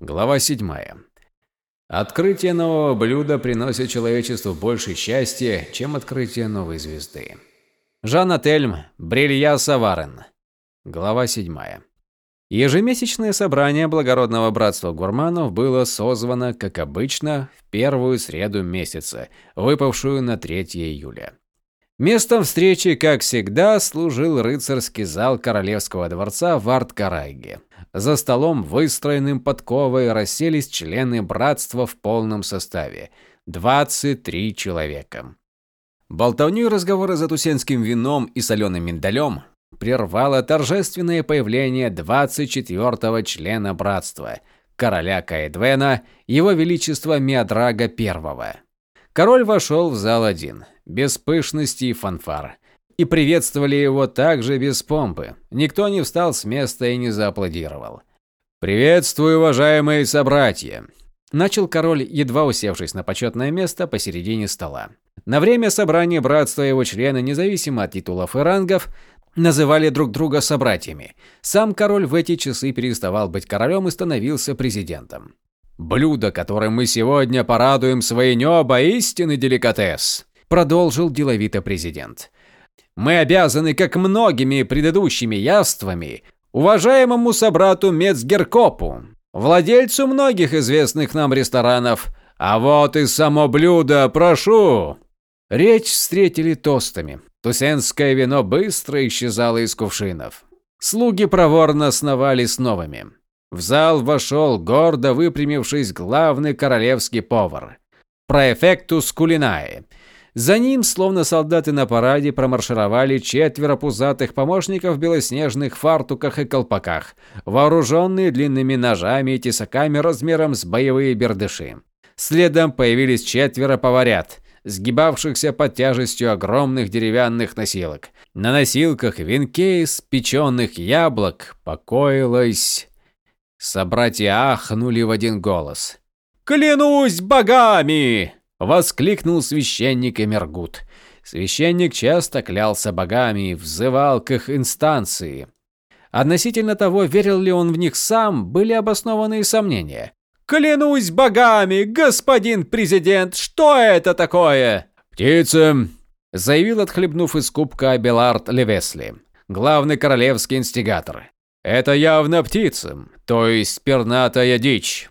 Глава 7. Открытие нового блюда приносит человечеству больше счастья, чем открытие новой звезды. Жан Ательм, Брилья Саварен. Глава 7. Ежемесячное собрание благородного братства гурманов было созвано, как обычно, в первую среду месяца, выпавшую на 3 июля. Местом встречи, как всегда, служил рыцарский зал королевского дворца в Арт-Карайге. За столом, выстроенным подковой, расселись члены братства в полном составе – 23 человека. Болтовню и разговоры за тусенским вином и соленым миндалем прервало торжественное появление 24-го члена братства – короля Каэдвена, его величества Миадрага I. Король вошел в зал один, без пышности и фанфар. И приветствовали его также без помпы. Никто не встал с места и не зааплодировал. «Приветствую, уважаемые собратья!» Начал король, едва усевшись на почетное место посередине стола. На время собрания братства его члены, независимо от титулов и рангов, называли друг друга собратьями. Сам король в эти часы переставал быть королем и становился президентом. Блюдо, которым мы сегодня порадуем свои небо, истинный деликатес, продолжил деловито президент. Мы обязаны, как многими предыдущими яствами, уважаемому собрату Мецгеркопу, владельцу многих известных нам ресторанов. А вот и само блюдо, прошу. Речь встретили тостами. Тусенское вино быстро исчезало из кувшинов. Слуги проворно сновали с новыми. В зал вошел, гордо выпрямившись, главный королевский повар. Проэфектус кулинае. За ним, словно солдаты на параде, промаршировали четверо пузатых помощников в белоснежных фартуках и колпаках, вооруженные длинными ножами и тесаками размером с боевые бердыши. Следом появились четверо поварят, сгибавшихся под тяжестью огромных деревянных носилок. На носилках венке из печеных яблок покоилась Собратья ахнули в один голос. «Клянусь богами!» – воскликнул священник Эмергут. Священник часто клялся богами и взывал к их инстанции. Относительно того, верил ли он в них сам, были обоснованные сомнения. «Клянусь богами, господин президент, что это такое?» «Птица», – заявил, отхлебнув из кубка Абелард Левесли, главный королевский инстигатор. Это явно птица, то есть пернатая дичь.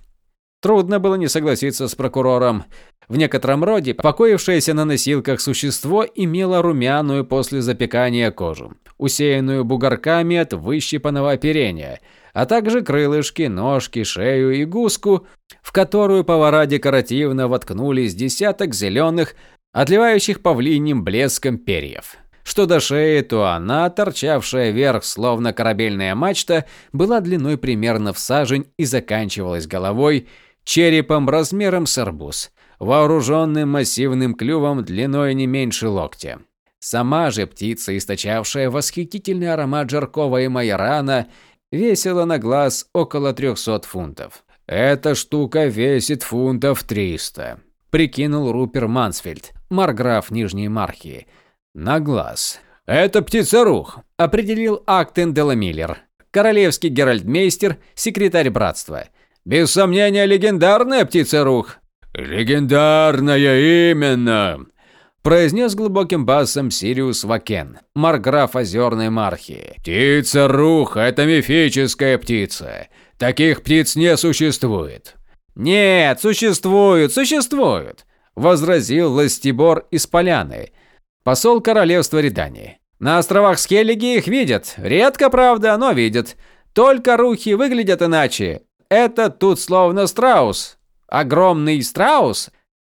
Трудно было не согласиться с прокурором. В некотором роде покоившееся на носилках существо имело румяную после запекания кожу, усеянную бугорками от выщипанного оперения, а также крылышки, ножки, шею и гуску, в которую повара декоративно воткнули с десяток зеленых, отливающих павлиним блеском перьев. Что до шеи, то она, торчавшая вверх, словно корабельная мачта, была длиной примерно в сажень и заканчивалась головой, черепом размером с арбуз, вооруженным массивным клювом длиной не меньше локтя. Сама же птица, источавшая восхитительный аромат жаркого и майорана, весила на глаз около 300 фунтов. «Эта штука весит фунтов 300», – прикинул Рупер Мансфельд, марграф Нижней Мархии – на глаз. «Это птицерух», – определил Актен Деламиллер, королевский геральдмейстер, секретарь братства. «Без сомнения, легендарная птицерух». «Легендарная именно», – произнес глубоким басом Сириус Вакен, марграф Озерной Мархии. «Птица-рух – это мифическая птица. Таких птиц не существует». «Нет, существуют, существуют», – возразил Ластибор из Поляны – Посол королевства Редании. На островах Скеллиги их видят. Редко, правда, но видят. Только рухи выглядят иначе. Это тут словно страус. Огромный страус?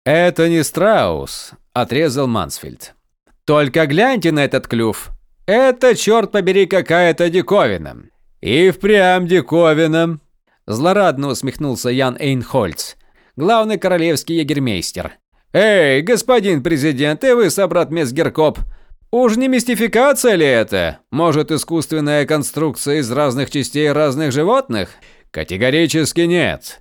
Это не страус, отрезал Мансфельд. Только гляньте на этот клюв. Это, черт побери, какая-то диковина. И впрямь диковина. Злорадно усмехнулся Ян Эйнхольц, главный королевский егермейстер. «Эй, господин президент, и вы, собрат Месгеркоп, уж не мистификация ли это? Может, искусственная конструкция из разных частей разных животных?» «Категорически нет», –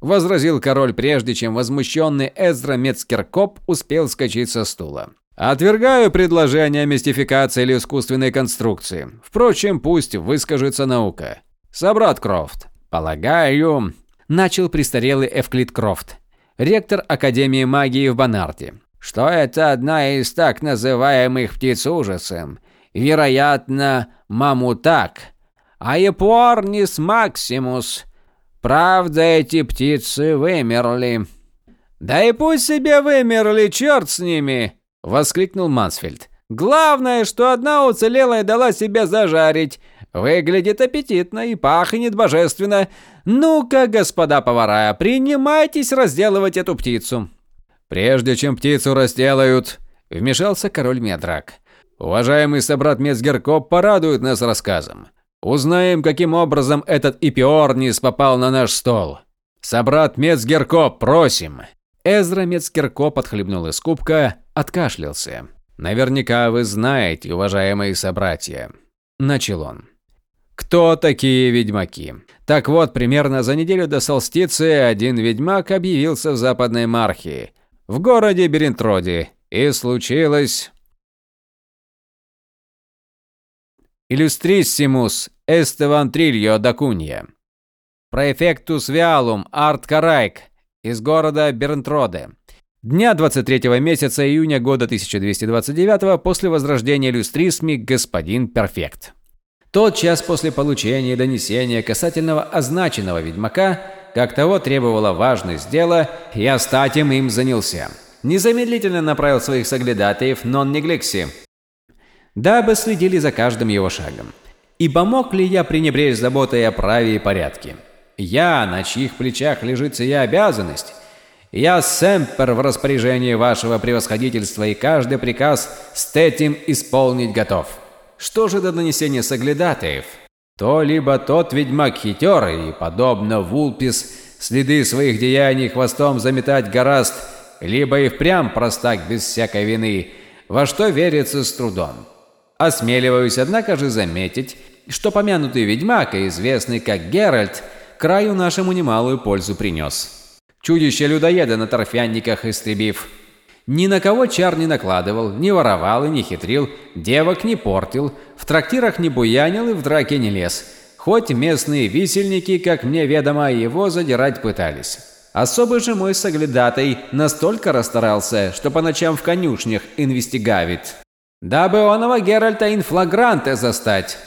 возразил король, прежде чем возмущенный Эзра Мецкеркоп успел скачать со стула. «Отвергаю предложение о мистификации или искусственной конструкции. Впрочем, пусть выскажется наука. Собрат Крофт, полагаю, начал престарелый Эвклид Крофт, ректор Академии магии в Бонарде. Что это одна из так называемых птиц ужасом, вероятно, мамутак, а Епуорнис максимус. Правда, эти птицы вымерли. Да и пусть себе вымерли, черт с ними, воскликнул Мансфельд. Главное, что одна уцелела и дала себя зажарить. Выглядит аппетитно и пахнет божественно. Ну-ка, господа повара, принимайтесь разделывать эту птицу. Прежде чем птицу разделают, вмешался король Медрак. Уважаемый собрат Мецгеркоп порадует нас рассказом. Узнаем, каким образом этот Ипиорнис попал на наш стол. Собрат Мецгеркоп, просим. Эзра Мецгеркоп отхлебнул из кубка, откашлялся. Наверняка вы знаете, уважаемые собратья, начал он. Кто такие ведьмаки? Так вот, примерно за неделю до солстицы один ведьмак объявился в Западной Мархии, в городе Берентроде, и случилось Иллюстриссимус Эстеван Трильо Дакунья. Проэфектус Виалум Арт Карайк из города Бернтроде. Дня 23 месяца июня года 1229 после возрождения Люстрисми господин Перфект. Тот час после получения донесения касательного означенного ведьмака, как того требовала важность дела, я статем им занялся. Незамедлительно направил своих соглядатаев нон-негликси дабы следили за каждым его шагом. Ибо мог ли я пренебречь заботой о праве и порядке? Я, на чьих плечах лежит сия обязанность, я сэмпер в распоряжении вашего превосходительства и каждый приказ с этим исполнить готов. Что же до нанесения соглядатаев? То либо тот ведьмак хитер и, подобно Вулпис, следы своих деяний хвостом заметать гораст, либо и впрямь простак без всякой вины, во что верится с трудом. Осмеливаюсь, однако же, заметить, что помянутый ведьмак, известный как Геральт, краю нашему немалую пользу принес. Чудище-людоеда на торфянниках истребив. Ни на кого чар не накладывал, не воровал и не хитрил, девок не портил, в трактирах не буянил и в драке не лез. Хоть местные висельники, как мне ведомо, его задирать пытались. Особый же мой соглядатай настолько расстарался, что по ночам в конюшнях инвестигавит дабы оного Геральта инфлагранте застать,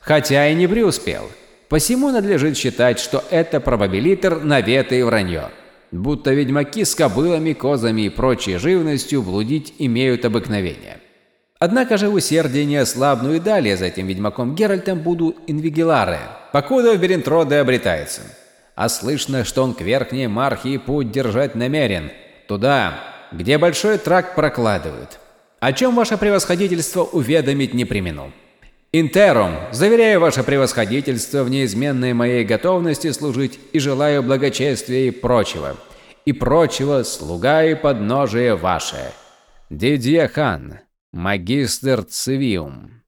хотя и не преуспел. Посему надлежит считать, что это пробабилитр, наветы и вранье. Будто ведьмаки с кобылами, козами и прочей живностью блудить имеют обыкновение. Однако же усердие не ослабну и далее за этим ведьмаком Геральтом буду инвигиларе, покуда в Берентроде обретается. А слышно, что он к верхней Мархии путь держать намерен, туда, где большой тракт прокладывают о чем ваше превосходительство уведомить не применил. Интером, заверяю ваше превосходительство в неизменной моей готовности служить и желаю благочестия и прочего. И прочего слуга и подножие ваше. Дидье Хан, магистр Цивиум.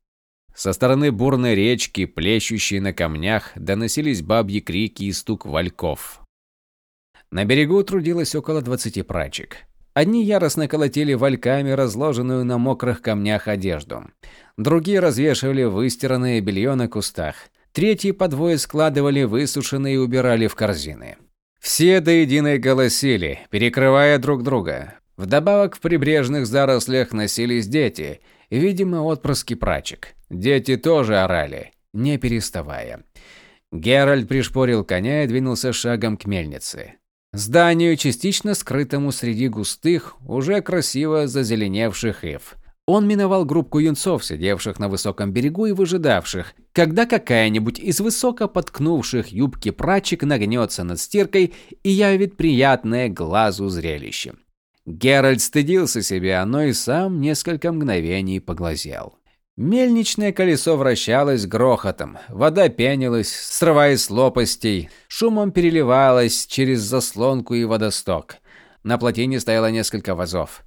Со стороны бурной речки, плещущей на камнях, доносились бабьи крики и стук вальков. На берегу трудилось около двадцати прачек. Одни яростно колотили вальками разложенную на мокрых камнях одежду. Другие развешивали выстиранное белье на кустах. Третьи по двое складывали высушенные и убирали в корзины. Все до единой голосили, перекрывая друг друга. Вдобавок в прибрежных зарослях носились дети, видимо, отпрыски прачек. Дети тоже орали, не переставая. Геральт пришпорил коня и двинулся шагом к мельнице. Зданию, частично скрытому среди густых, уже красиво зазеленевших ив. Он миновал группку юнцов, сидевших на высоком берегу и выжидавших, когда какая-нибудь из высоко подкнувших юбки прачек нагнется над стиркой и явит приятное глазу зрелище. Геральт стыдился себя, но и сам несколько мгновений поглазел. Мельничное колесо вращалось грохотом, вода пенилась, срываясь с лопастей, шумом переливалась через заслонку и водосток. На плотине стояло несколько вазов,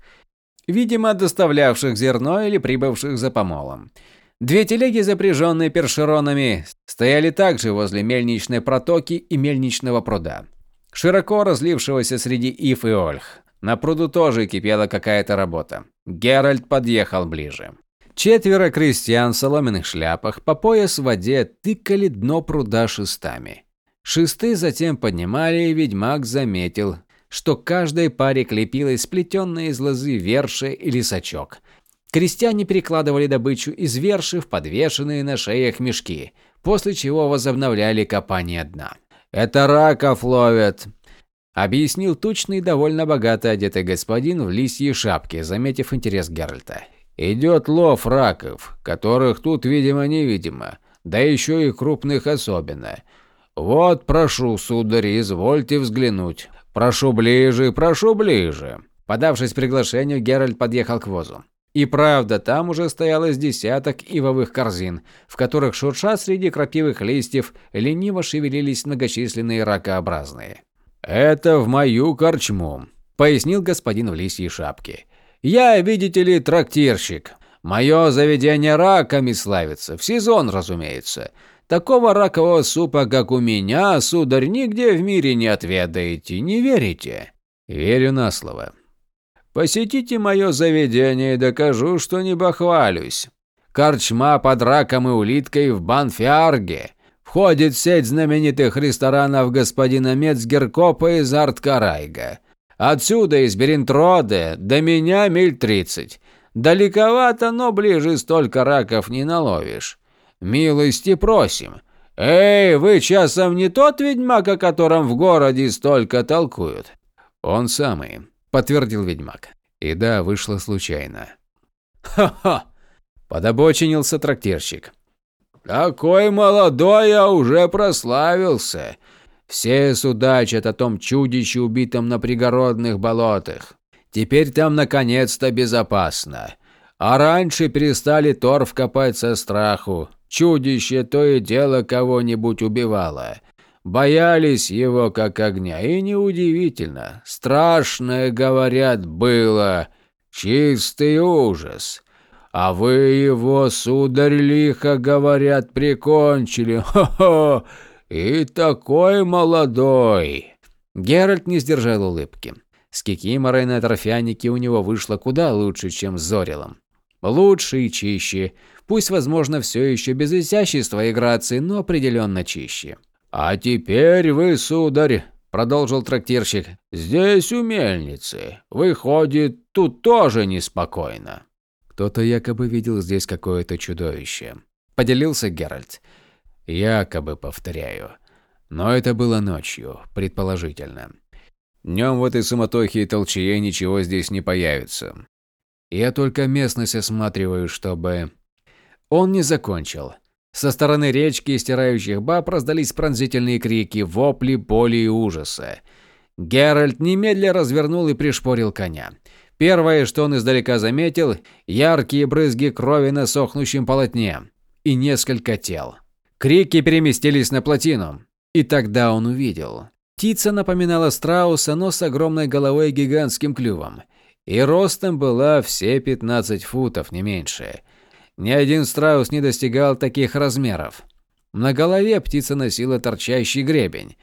видимо, доставлявших зерно или прибывших за помолом. Две телеги, запряженные першеронами, стояли также возле мельничной протоки и мельничного пруда, широко разлившегося среди ив и ольх. На пруду тоже кипела какая-то работа. Геральт подъехал ближе. Четверо крестьян в соломенных шляпах по пояс в воде тыкали дно пруда шестами. Шесты затем поднимали, и ведьмак заметил, что каждой паре клепилась сплетенная из лозы верша или сачок. Крестьяне перекладывали добычу из верши в подвешенные на шеях мешки, после чего возобновляли копание дна. «Это раков ловят», – объяснил тучный, довольно богато одетый господин в лисьей шапке, заметив интерес Геральта. «Идет лов раков, которых тут видимо-невидимо, да еще и крупных особенно. Вот, прошу, сударь, извольте взглянуть. Прошу ближе, прошу ближе». Подавшись приглашению, Геральт подъехал к возу. И правда, там уже стояло с десяток ивовых корзин, в которых шурша среди крапивых листьев лениво шевелились многочисленные ракообразные. «Это в мою корчму», – пояснил господин в лисьей шапке. «Я, видите ли, трактирщик. Мое заведение раками славится, в сезон, разумеется. Такого ракового супа, как у меня, сударь, нигде в мире не отведаете, не верите?» «Верю на слово», Посетите мое заведение и докажу, что не бахвалюсь. Корчма под раком и улиткой в Банфиарге. Входит в сеть знаменитых ресторанов господина Мецгеркопа из Арткарайга. Отсюда, из Беринтроде, до меня миль тридцать. Далековато, но ближе столько раков не наловишь. Милости просим. Эй, вы часом не тот ведьмак, о котором в городе столько толкуют? Он самый подтвердил ведьмак. И да, вышло случайно. Ха-ха! Подобочинился трактирщик. Какой молодой я уже прославился. Все судачат о том чудище, убитом на пригородных болотах. Теперь там наконец-то безопасно. А раньше перестали торф копать со страху. Чудище то и дело кого-нибудь убивало. Боялись его как огня, и неудивительно. Страшное, говорят, было. Чистый ужас. А вы его, сударь, лихо, говорят, прикончили. Хо-хо! И такой молодой!» Геральт не сдержал улыбки. С Кикиморой на торфянике у него вышло куда лучше, чем с Зорилом. Лучше и чище. Пусть, возможно, все еще без изящества и грации, но определенно чище. «А теперь вы, сударь», – продолжил трактирщик, – «здесь у мельницы. Выходит, тут тоже неспокойно». «Кто-то якобы видел здесь какое-то чудовище», – поделился Геральт. «Якобы, повторяю. Но это было ночью, предположительно. Днем в этой суматохе и толчее ничего здесь не появится. Я только местность осматриваю, чтобы...» Он не закончил. Со стороны речки и стирающих баб раздались пронзительные крики, вопли, боли и ужаса. Геральт немедля развернул и пришпорил коня. Первое, что он издалека заметил – яркие брызги крови на сохнущем полотне и несколько тел. Крики переместились на плотину, и тогда он увидел. Птица напоминала страуса, но с огромной головой и гигантским клювом. И ростом была все 15 футов, не меньше – ни один страус не достигал таких размеров. На голове птица носила торчащий гребень.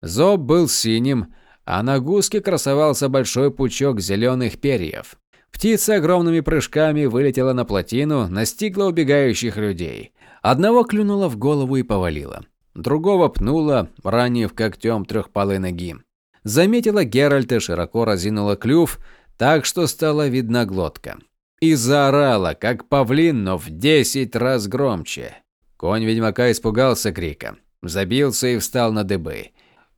Зоб был синим, а на гуске красовался большой пучок зеленых перьев. Птица огромными прыжками вылетела на плотину, настигла убегающих людей. Одного клюнула в голову и повалила. Другого пнула, ранив когтем трехпалой ноги. Заметила Геральта, широко разинула клюв, так что стала видна глотка и заорала, как павлин, но в десять раз громче. Конь ведьмака испугался крика, забился и встал на дыбы.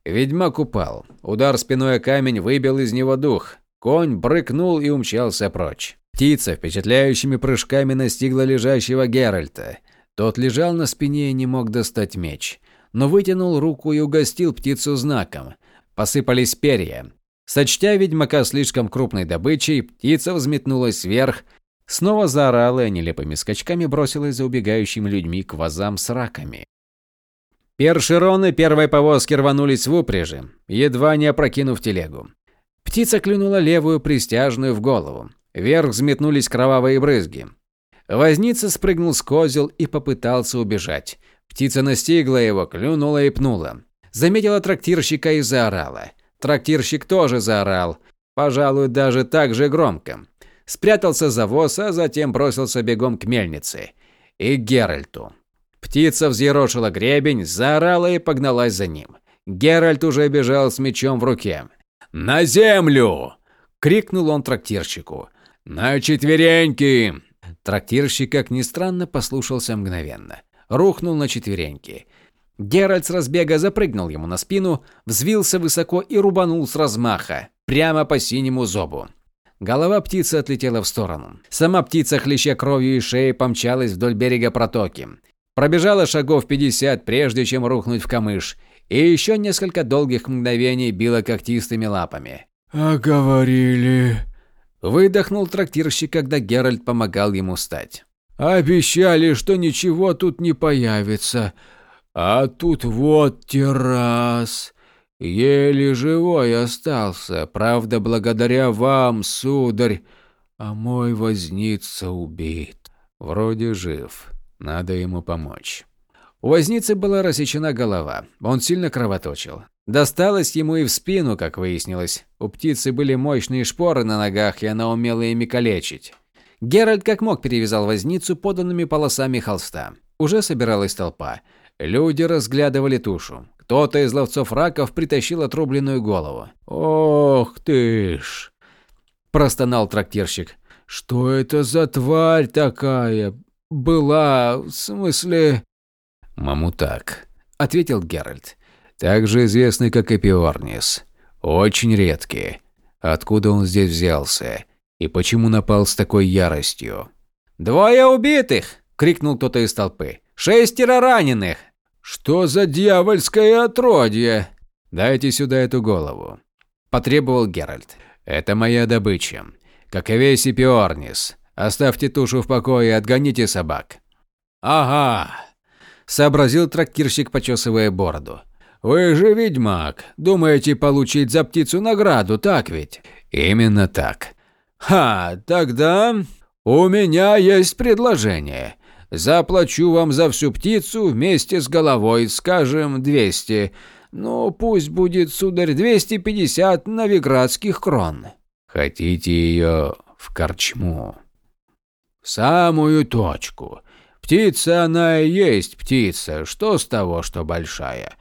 Ведьмак упал. Удар спиной о камень выбил из него дух. Конь брыкнул и умчался прочь. Птица впечатляющими прыжками настигла лежащего Геральта. Тот лежал на спине и не мог достать меч, но вытянул руку и угостил птицу знаком. Посыпались перья. Сочтя ведьмака слишком крупной добычей, птица взметнулась вверх, снова заорала и нелепыми скачками бросилась за убегающими людьми к вазам с раками. Першероны первой повозки рванулись в упряжи, едва не опрокинув телегу. Птица клюнула левую пристяжную в голову. Вверх взметнулись кровавые брызги. Возница спрыгнул с козел и попытался убежать. Птица настигла его, клюнула и пнула. Заметила трактирщика и заорала – Трактирщик тоже заорал, пожалуй, даже так же громко. Спрятался за воз, а затем бросился бегом к мельнице. И Геральту. Птица взъерошила гребень, заорала и погналась за ним. Геральт уже бежал с мечом в руке. «На землю!» – крикнул он трактирщику. «На четвереньки!» Трактирщик, как ни странно, послушался мгновенно. Рухнул на четвереньки. Геральт с разбега запрыгнул ему на спину, взвился высоко и рубанул с размаха, прямо по синему зобу. Голова птицы отлетела в сторону. Сама птица, хлеща кровью и шеей, помчалась вдоль берега протоки. Пробежала шагов 50, прежде чем рухнуть в камыш, и еще несколько долгих мгновений била когтистыми лапами. «А говорили...» Выдохнул трактирщик, когда Геральт помогал ему встать. «Обещали, что ничего тут не появится. А тут вот террас. Еле живой остался, правда, благодаря вам, сударь. А мой возница убит. Вроде жив. Надо ему помочь. У возницы была рассечена голова. Он сильно кровоточил. Досталось ему и в спину, как выяснилось. У птицы были мощные шпоры на ногах, и она умела ими калечить. Геральт как мог перевязал возницу поданными полосами холста. Уже собиралась толпа. Люди разглядывали тушу. Кто-то из ловцов раков притащил отрубленную голову. «Ох ты ж!» – простонал трактирщик. «Что это за тварь такая? Была, в смысле...» «Мамутак», – ответил Геральт. «Также известный как Эпиорнис. Очень редкий. Откуда он здесь взялся? И почему напал с такой яростью?» «Двое убитых!» – крикнул кто-то из толпы. «Шестеро раненых!» «Что за дьявольское отродье?» «Дайте сюда эту голову», – потребовал Геральт. «Это моя добыча. Как и весь Эпиорнис. Оставьте тушу в покое и отгоните собак». «Ага», – сообразил трактирщик, почесывая бороду. «Вы же ведьмак. Думаете получить за птицу награду, так ведь?» «Именно так». «Ха, тогда у меня есть предложение. Заплачу вам за всю птицу вместе с головой, скажем, 200. Ну, пусть будет, сударь, 250 новиградских крон. Хотите ее в корчму? В самую точку. Птица она и есть птица, что с того, что большая.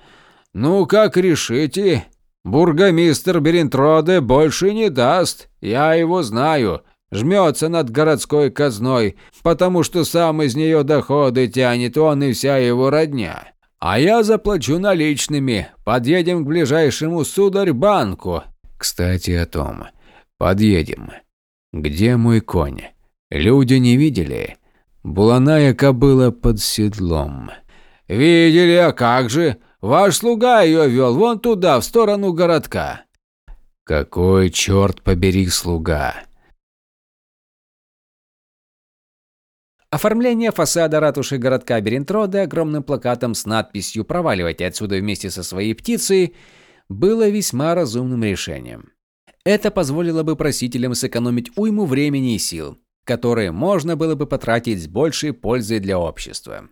Ну, как решите? Бургомистр Берентроде больше не даст, я его знаю жмется над городской казной, потому что сам из нее доходы тянет он и вся его родня. А я заплачу наличными, подъедем к ближайшему сударь-банку. Кстати о том, подъедем. Где мой конь? Люди не видели? Буланая кобыла под седлом. Видели, а как же? Ваш слуга ее вел вон туда, в сторону городка. Какой черт побери слуга? Оформление фасада ратуши городка Берентроды огромным плакатом с надписью «Проваливайте отсюда вместе со своей птицей» было весьма разумным решением. Это позволило бы просителям сэкономить уйму времени и сил, которые можно было бы потратить с большей пользой для общества.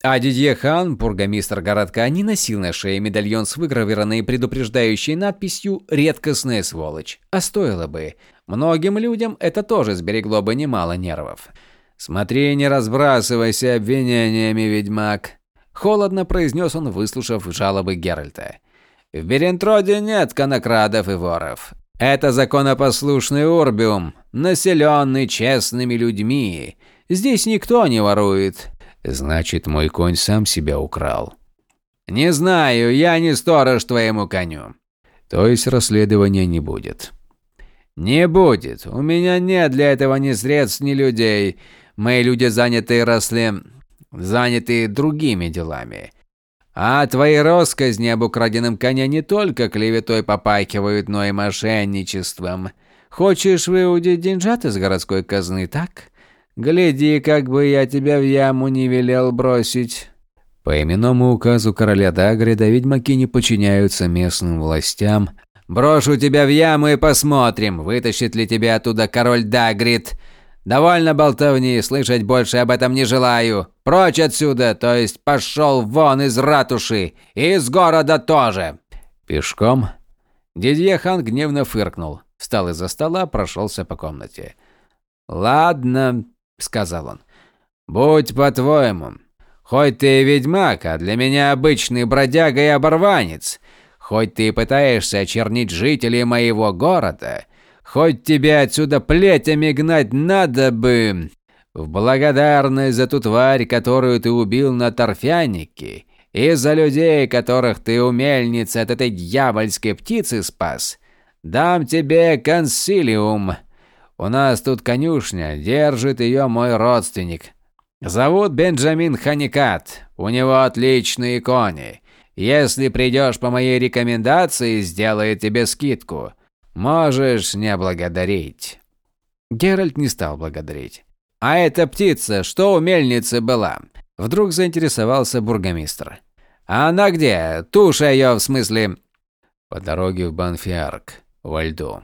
А Дидье Хан, бургомистр городка, не носил на шее медальон с выгравированной предупреждающей надписью «Редкостная сволочь», а стоило бы. Многим людям это тоже сберегло бы немало нервов. «Смотри, не разбрасывайся обвинениями, ведьмак», – холодно произнес он, выслушав жалобы Геральта. «В Берентроде нет конокрадов и воров. Это законопослушный Урбиум, населенный честными людьми. Здесь никто не ворует». «Значит, мой конь сам себя украл». «Не знаю, я не сторож твоему коню». «То есть расследования не будет?» «Не будет. У меня нет для этого ни средств, ни людей. Мои люди заняты росли... заняты другими делами. А твои россказни об украденном коне не только клеветой попайкивают, но и мошенничеством. Хочешь выудить деньжат из городской казны, так? Гляди, как бы я тебя в яму не велел бросить. По именному указу короля Дагрида ведьмаки не подчиняются местным властям. Брошу тебя в яму и посмотрим, вытащит ли тебя оттуда король Дагрид. Довольно болтовни, слышать больше об этом не желаю. Прочь отсюда, то есть пошел вон из ратуши. И из города тоже. Пешком? Дидье хан гневно фыркнул. Встал из-за стола, прошелся по комнате. «Ладно», — сказал он. «Будь по-твоему. Хоть ты и ведьмак, а для меня обычный бродяга и оборванец. Хоть ты и пытаешься очернить жителей моего города, хоть тебя отсюда плетями гнать надо бы, в благодарность за ту тварь, которую ты убил на торфянике, и за людей, которых ты у мельницы от этой дьявольской птицы спас, дам тебе консилиум. У нас тут конюшня, держит ее мой родственник. Зовут Бенджамин Ханикат, у него отличные кони. Если придешь по моей рекомендации, сделает тебе скидку. Можешь не благодарить. Геральт не стал благодарить. А эта птица, что у мельницы была? Вдруг заинтересовался бургомистр. А она где? Туша ее, в смысле? По дороге в Банфиарк, во льду.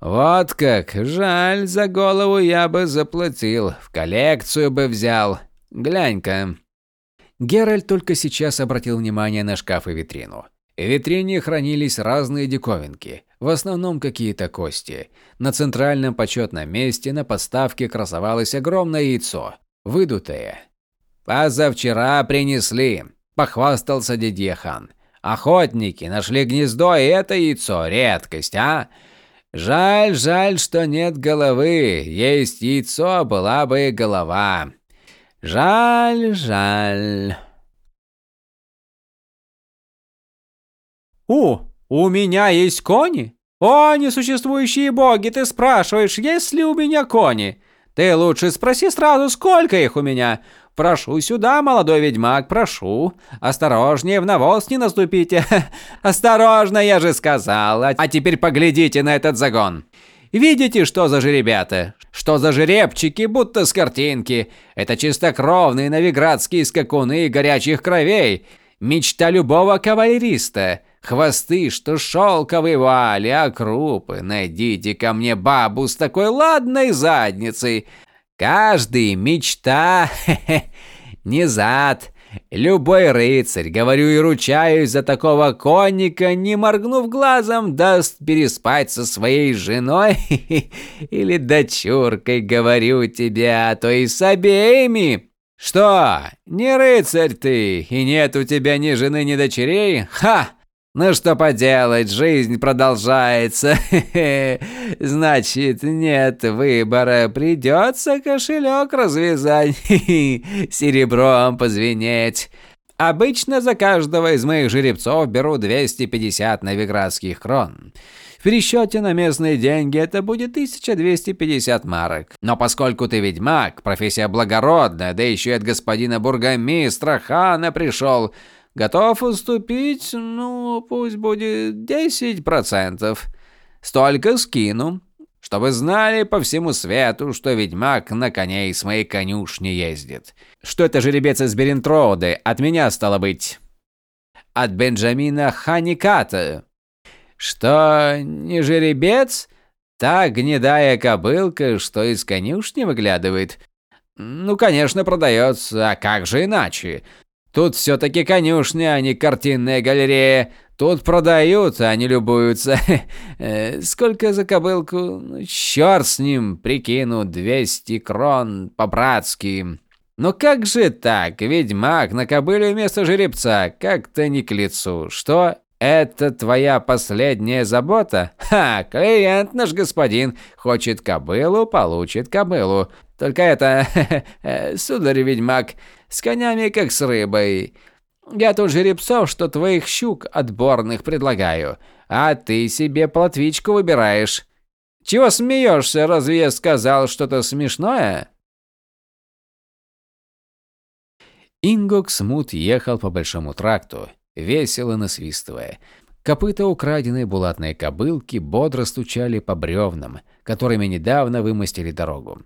Вот как. Жаль, за голову я бы заплатил, в коллекцию бы взял. Глянь-ка. Геральт только сейчас обратил внимание на шкаф и витрину. В витрине хранились разные диковинки, в основном какие-то кости. На центральном почетном месте на подставке красовалось огромное яйцо, выдутое. «Позавчера принесли», – похвастался Дидье хан. «Охотники нашли гнездо, и это яйцо – редкость, а? Жаль, жаль, что нет головы. Есть яйцо, была бы голова. Жаль, жаль. «О, у меня есть кони? О, несуществующие боги, ты спрашиваешь, есть ли у меня кони? Ты лучше спроси сразу, сколько их у меня. Прошу сюда, молодой ведьмак, прошу. Осторожнее, в навоз не наступите. Осторожно, я же сказал. А теперь поглядите на этот загон. Видите, что за жеребята? Что за жеребчики, будто с картинки? Это чистокровные новиградские скакуны горячих кровей. Мечта любого кавалериста. Хвосты, что шелковые вуали, а крупы. Найдите ко мне бабу с такой ладной задницей. Каждый мечта, не зад. Любой рыцарь, говорю и ручаюсь за такого конника, не моргнув глазом, даст переспать со своей женой или дочуркой, говорю тебе, а то и с обеими. Что, не рыцарь ты, и нет у тебя ни жены, ни дочерей? Ха! Ну что поделать, жизнь продолжается. Значит, нет выбора, придется кошелек развязать, серебром позвенеть. Обычно за каждого из моих жеребцов беру 250 новиградских крон. В пересчете на местные деньги это будет 1250 марок. Но поскольку ты ведьмак, профессия благородная, да еще и от господина бургомистра хана пришел, Готов уступить, ну, пусть будет 10%. Столько скину, чтобы знали по всему свету, что ведьмак на коне из моей конюшни ездит. Что это жеребец из Берентроуды, от меня стало быть. От Бенджамина Ханиката. Что, не жеребец? Та гнедая кобылка, что из конюшни выглядывает. Ну, конечно, продается, а как же иначе? Тут все-таки конюшня, а не картинная галерея. Тут продают, а не любуются. Э, сколько за кобылку? Ну, черт с ним, прикину, 200 крон по-братски. Но как же так, ведьмак на кобыле вместо жеребца? Как-то не к лицу. Что? Это твоя последняя забота? Ха, клиент наш господин. Хочет кобылу, получит кобылу. Только это, э, сударь-ведьмак, с конями как с рыбой. Я тут жеребцов, что твоих щук отборных предлагаю, а ты себе плотвичку выбираешь. Чего смеешься, разве я сказал что-то смешное?» Ингок Смут ехал по большому тракту, весело насвистывая. Копыта украденной булатной кобылки бодро стучали по бревнам, которыми недавно вымостили дорогу.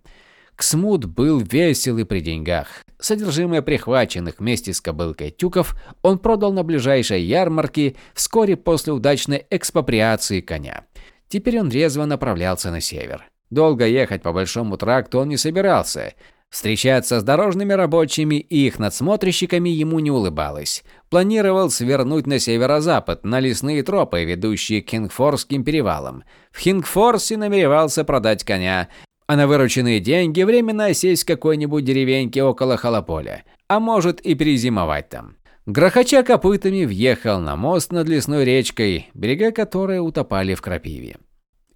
Ксмут был весел и при деньгах. Содержимое прихваченных вместе с кобылкой тюков он продал на ближайшей ярмарке вскоре после удачной экспроприации коня. Теперь он резво направлялся на север. Долго ехать по большому тракту он не собирался. Встречаться с дорожными рабочими и их надсмотрщиками ему не улыбалось. Планировал свернуть на северо-запад, на лесные тропы, ведущие к Хингфорским перевалам. В Хингфорсе намеревался продать коня, а на вырученные деньги временно осесть в какой-нибудь деревеньке около Холополя, а может и перезимовать там. Грохоча копытами въехал на мост над лесной речкой, берега которой утопали в крапиве.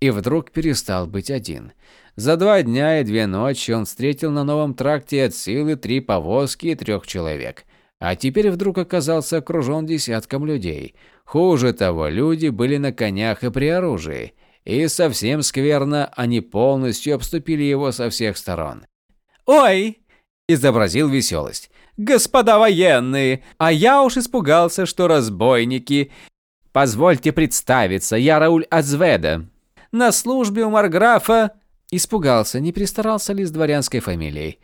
И вдруг перестал быть один. За два дня и две ночи он встретил на новом тракте от силы три повозки и трех человек. А теперь вдруг оказался окружен десятком людей. Хуже того, люди были на конях и при оружии. И совсем скверно, они полностью обступили его со всех сторон. «Ой!» – изобразил веселость господа военные, а я уж испугался, что разбойники. Позвольте представиться, я Рауль Азведа. На службе у Марграфа... Испугался, не пристарался ли с дворянской фамилией.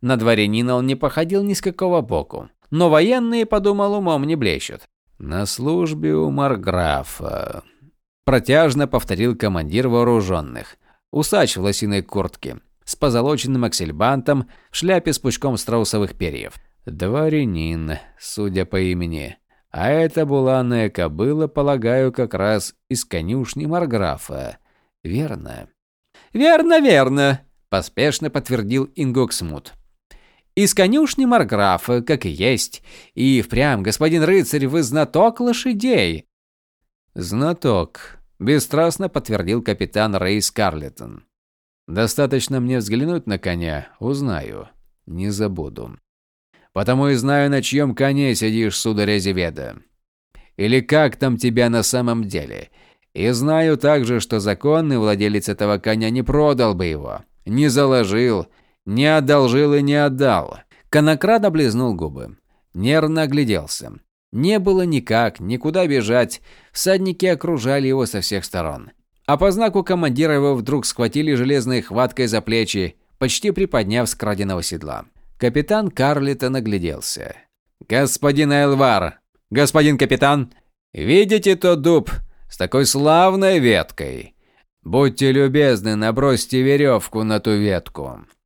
На дворянина он не походил ни с какого боку. Но военные, подумал, умом не блещут. На службе у Марграфа... Протяжно повторил командир вооруженных. Усач в лосиной куртке, с позолоченным аксельбантом, в шляпе с пучком страусовых перьев. Дворянин, судя по имени. А эта буланая кобыла, полагаю, как раз из конюшни Марграфа. Верно? Верно, верно, поспешно подтвердил Ингоксмут. Из конюшни Марграфа, как и есть. И впрямь, господин рыцарь, вы знаток лошадей. Знаток, бесстрастно подтвердил капитан Рэй Скарлеттон. Достаточно мне взглянуть на коня, узнаю, не забуду. Потому и знаю, на чьем коне сидишь, сударь Азеведа. Или как там тебя на самом деле. И знаю также, что законный владелец этого коня не продал бы его, не заложил, не одолжил и не отдал. Конокрад облизнул губы. Нервно огляделся. Не было никак, никуда бежать. Всадники окружали его со всех сторон. А по знаку командира его вдруг схватили железной хваткой за плечи, почти приподняв с краденого седла. Капитан Карлитон огляделся. «Господин Элвар! Господин капитан! Видите тот дуб с такой славной веткой? Будьте любезны, набросьте веревку на ту ветку».